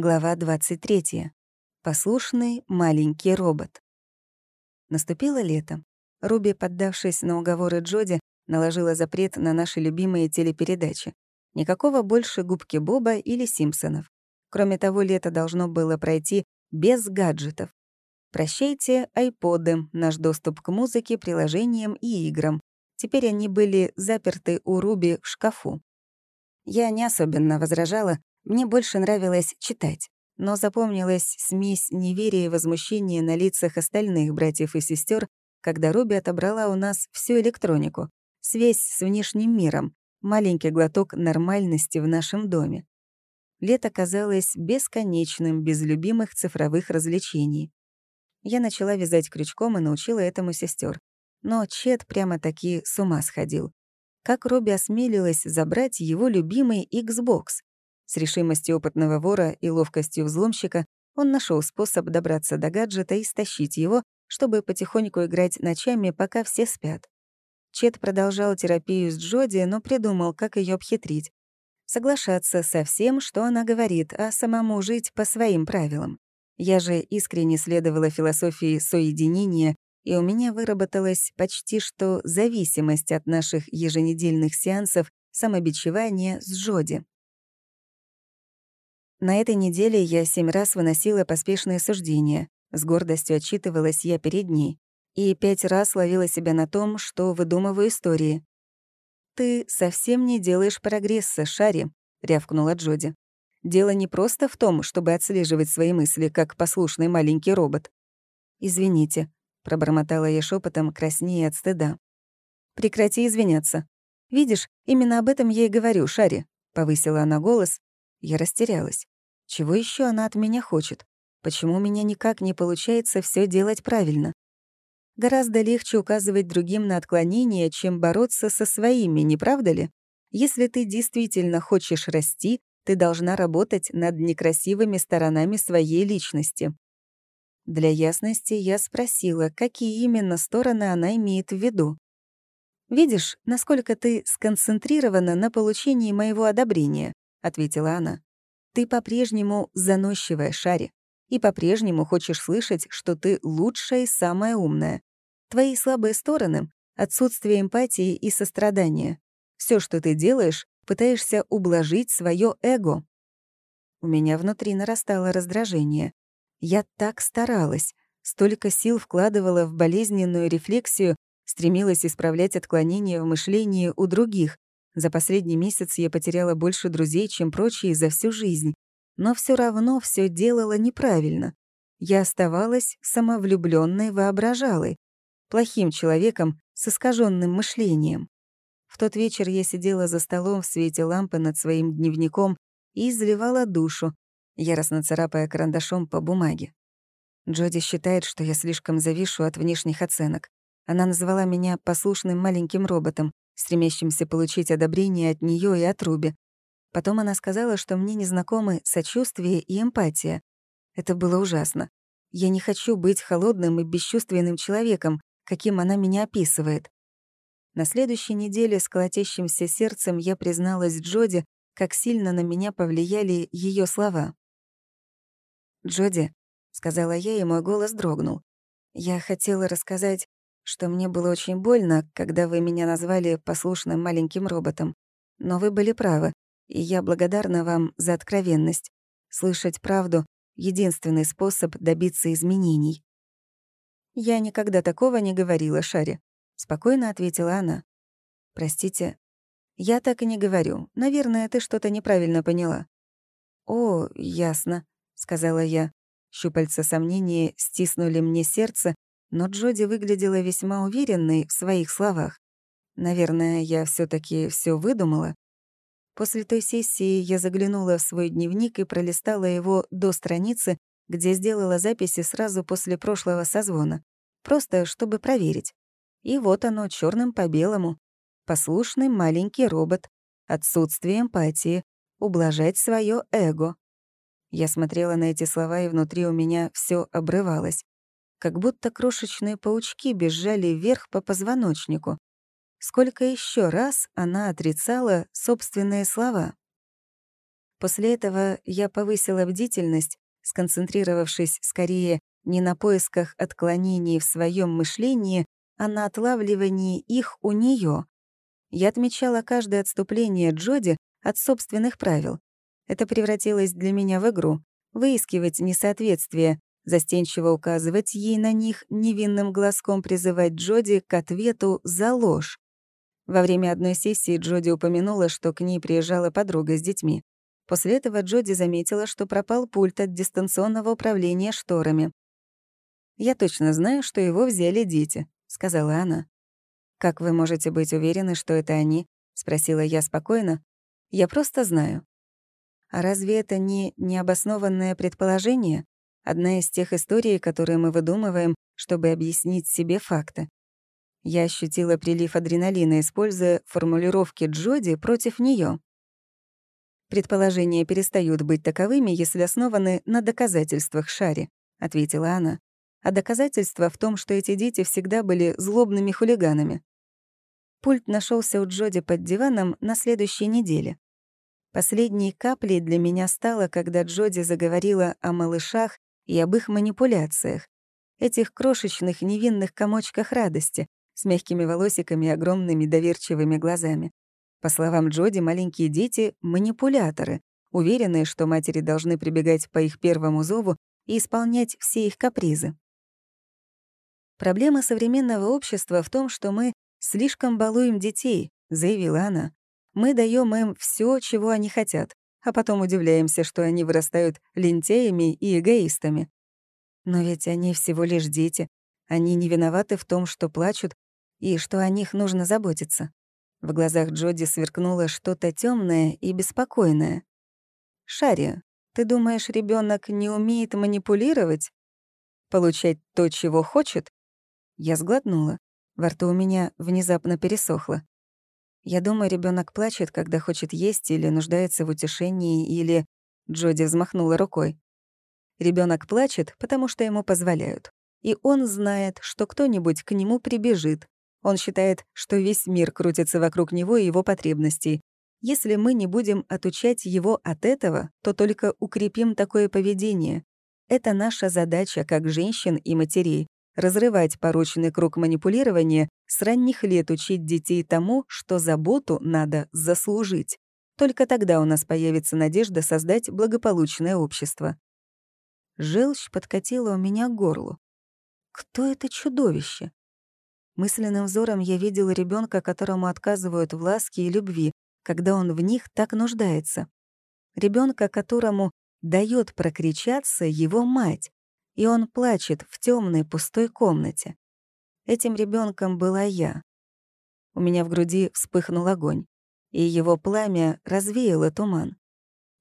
Глава 23. Послушный маленький робот. Наступило лето. Руби, поддавшись на уговоры Джоди, наложила запрет на наши любимые телепередачи. Никакого больше губки Боба или Симпсонов. Кроме того, лето должно было пройти без гаджетов. Прощайте, айподы, наш доступ к музыке, приложениям и играм. Теперь они были заперты у Руби в шкафу. Я не особенно возражала, мне больше нравилось читать, но запомнилась смесь неверия и возмущения на лицах остальных братьев и сестер, когда Руби отобрала у нас всю электронику, связь с внешним миром, маленький глоток нормальности в нашем доме. Лето казалось бесконечным, без любимых цифровых развлечений. Я начала вязать крючком и научила этому сестер. Но Чет прямо-таки с ума сходил. Как Робби осмелилась забрать его любимый Xbox? С решимостью опытного вора и ловкостью взломщика он нашел способ добраться до гаджета и стащить его, чтобы потихоньку играть ночами, пока все спят. Чет продолжал терапию с Джоди, но придумал, как ее обхитрить. Соглашаться со всем, что она говорит, а самому жить по своим правилам. Я же искренне следовала философии соединения, и у меня выработалась почти что зависимость от наших еженедельных сеансов самобичевания с Джоди. На этой неделе я семь раз выносила поспешные суждения. С гордостью отчитывалась я перед ней. И пять раз ловила себя на том, что выдумываю истории. «Ты совсем не делаешь прогресса, Шари», — рявкнула Джоди. «Дело не просто в том, чтобы отслеживать свои мысли, как послушный маленький робот». «Извините», — пробормотала я шепотом, краснее от стыда. «Прекрати извиняться. Видишь, именно об этом я и говорю, Шари», — повысила она голос, я растерялась. Чего еще она от меня хочет? Почему у меня никак не получается все делать правильно? Гораздо легче указывать другим на отклонения, чем бороться со своими, не правда ли? Если ты действительно хочешь расти, ты должна работать над некрасивыми сторонами своей личности. Для ясности я спросила, какие именно стороны она имеет в виду. «Видишь, насколько ты сконцентрирована на получении моего одобрения. — ответила она. «Ты по-прежнему заносчивая, Шари, и по-прежнему хочешь слышать, что ты лучшая и самая умная. Твои слабые стороны — отсутствие эмпатии и сострадания. Все, что ты делаешь, пытаешься ублажить свое эго». У меня внутри нарастало раздражение. Я так старалась, столько сил вкладывала в болезненную рефлексию, стремилась исправлять отклонения в мышлении у других, за последний месяц я потеряла больше друзей, чем прочие за всю жизнь. Но все равно все делала неправильно. Я оставалась самовлюбленной воображалой, плохим человеком с искаженным мышлением. В тот вечер я сидела за столом в свете лампы над своим дневником и изливала душу, яростно царапая карандашом по бумаге. Джоди считает, что я слишком завишу от внешних оценок. Она назвала меня послушным маленьким роботом, стремящимся получить одобрение от нее и от Руби. Потом она сказала, что мне незнакомы сочувствие и эмпатия. Это было ужасно. Я не хочу быть холодным и бесчувственным человеком, каким она меня описывает. На следующей неделе с колотящимся сердцем я призналась Джоди, как сильно на меня повлияли ее слова. «Джоди», — сказала я, и мой голос дрогнул. «Я хотела рассказать что мне было очень больно, когда вы меня назвали послушным маленьким роботом. Но вы были правы, и я благодарна вам за откровенность. Слышать правду — единственный способ добиться изменений. «Я никогда такого не говорила, Шаре», — спокойно ответила она. «Простите, я так и не говорю. Наверное, ты что-то неправильно поняла». «О, ясно», — сказала я. Щупальца сомнения стиснули мне сердце, но Джоди выглядела весьма уверенной в своих словах. Наверное, я все таки все выдумала. После той сессии я заглянула в свой дневник и пролистала его до страницы, где сделала записи сразу после прошлого созвона, просто чтобы проверить. И вот оно черным по белому. Послушный маленький робот, отсутствие эмпатии, ублажать свое эго. Я смотрела на эти слова, и внутри у меня все обрывалось как будто крошечные паучки бежали вверх по позвоночнику. Сколько еще раз она отрицала собственные слова? После этого я повысила бдительность, сконцентрировавшись скорее не на поисках отклонений в своем мышлении, а на отлавливании их у нее. Я отмечала каждое отступление Джоди от собственных правил. Это превратилось для меня в игру — выискивать несоответствия, застенчиво указывать ей на них, невинным глазком призывать Джоди к ответу за ложь. Во время одной сессии Джоди упомянула, что к ней приезжала подруга с детьми. После этого Джоди заметила, что пропал пульт от дистанционного управления шторами. «Я точно знаю, что его взяли дети», — сказала она. «Как вы можете быть уверены, что это они?» — спросила я спокойно. «Я просто знаю». «А разве это не необоснованное предположение? Одна из тех историй, которые мы выдумываем, чтобы объяснить себе факты. Я ощутила прилив адреналина, используя формулировки Джоди против нее. «Предположения перестают быть таковыми, если основаны на доказательствах Шари», — ответила она. «А доказательство в том, что эти дети всегда были злобными хулиганами». Пульт нашелся у Джоди под диваном на следующей неделе. Последней каплей для меня стало, когда Джоди заговорила о малышах и об их манипуляциях, этих крошечных невинных комочках радости, с мягкими волосиками и огромными доверчивыми глазами. По словам Джоди, маленькие дети — манипуляторы, уверенные, что матери должны прибегать по их первому зову и исполнять все их капризы. «Проблема современного общества в том, что мы слишком балуем детей», — заявила она. «Мы даем им все, чего они хотят, а потом удивляемся, что они вырастают лентяями и эгоистами. Но ведь они всего лишь дети. Они не виноваты в том, что плачут и что о них нужно заботиться. В глазах Джоди сверкнуло что-то темное и беспокойное. «Шари, ты думаешь, ребенок не умеет манипулировать? Получать то, чего хочет?» Я сглотнула. Во рту у меня внезапно пересохло. Я думаю, ребенок плачет, когда хочет есть или нуждается в утешении, или... Джоди взмахнула рукой. Ребенок плачет, потому что ему позволяют. И он знает, что кто-нибудь к нему прибежит, он считает, что весь мир крутится вокруг него и его потребностей. Если мы не будем отучать его от этого, то только укрепим такое поведение. Это наша задача как женщин и матерей — разрывать порочный круг манипулирования, с ранних лет учить детей тому, что заботу надо заслужить. Только тогда у нас появится надежда создать благополучное общество. Желчь подкатила у меня к горлу. Кто это чудовище? Мысленным взором я видела ребенка, которому отказывают в ласке и любви, когда он в них так нуждается. Ребенка, которому дает прокричаться его мать, и он плачет в темной пустой комнате. Этим ребенком была я. У меня в груди вспыхнул огонь, и его пламя развеяло туман.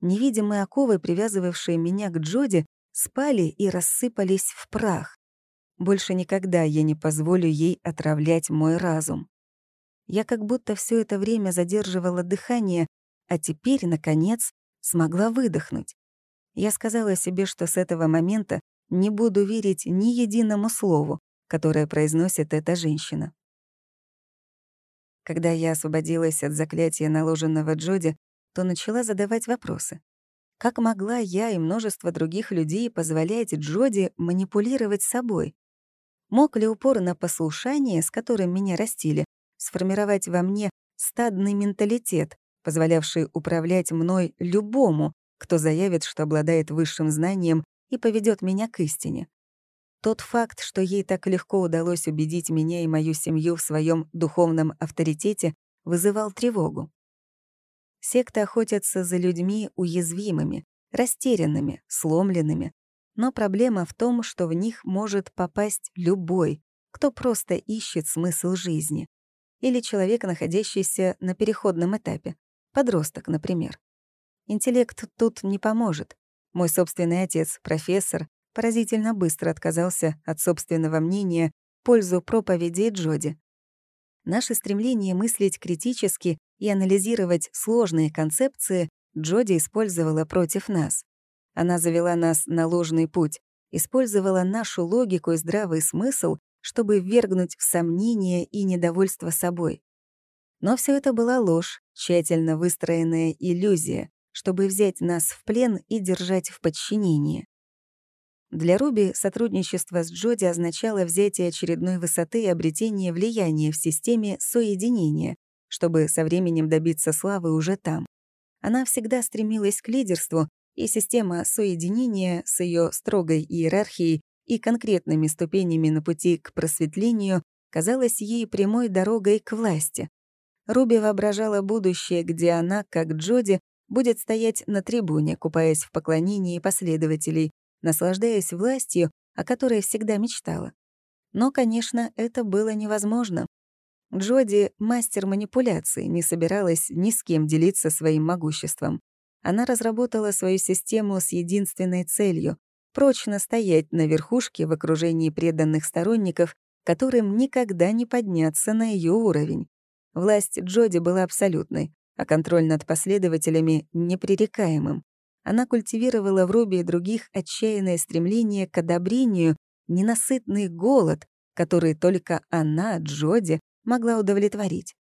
Невидимые оковы, привязывавшие меня к Джоди, спали и рассыпались в прах. Больше никогда я не позволю ей отравлять мой разум. Я как будто все это время задерживала дыхание, а теперь, наконец, смогла выдохнуть. Я сказала себе, что с этого момента не буду верить ни единому слову, которое произносит эта женщина. Когда я освободилась от заклятия, наложенного Джоди, то начала задавать вопросы. Как могла я и множество других людей позволять Джоди манипулировать собой? Мог ли упор на послушание, с которым меня растили, сформировать во мне стадный менталитет, позволявший управлять мной любому, кто заявит, что обладает высшим знанием и поведет меня к истине? Тот факт, что ей так легко удалось убедить меня и мою семью в своем духовном авторитете, вызывал тревогу. Секты охотятся за людьми уязвимыми, растерянными, сломленными, но проблема в том, что в них может попасть любой, кто просто ищет смысл жизни. Или человек, находящийся на переходном этапе. Подросток, например. Интеллект тут не поможет. Мой собственный отец, профессор, поразительно быстро отказался от собственного мнения в пользу проповеди Джоди. Наше стремление мыслить критически и анализировать сложные концепции Джоди использовала против нас. Она завела нас на ложный путь, использовала нашу логику и здравый смысл, чтобы ввергнуть в сомнение и недовольство собой. Но все это была ложь, тщательно выстроенная иллюзия, чтобы взять нас в плен и держать в подчинении. Для Руби сотрудничество с Джоди означало взятие очередной высоты и обретение влияния в системе соединения, чтобы со временем добиться славы уже там. Она всегда стремилась к лидерству, и система соединения с ее строгой иерархией и конкретными ступенями на пути к просветлению казалась ей прямой дорогой к власти. Руби воображала будущее, где она, как Джоди, будет стоять на трибуне, купаясь в поклонении последователей, наслаждаясь властью, о которой всегда мечтала. Но, конечно, это было невозможно. Джоди, мастер манипуляций, не собиралась ни с кем делиться своим могуществом. Она разработала свою систему с единственной целью — прочно стоять на верхушке в окружении преданных сторонников, которым никогда не подняться на ее уровень. Власть Джоди была абсолютной, а контроль над последователями — непререкаемым. Она культивировала в Руби и других отчаянное стремление к одобрению, ненасытный голод, который только она, Джоди, могла удовлетворить.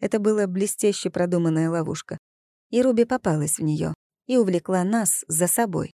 Это была блестяще продуманная ловушка. И Руби попалась в нее и увлекла нас за собой.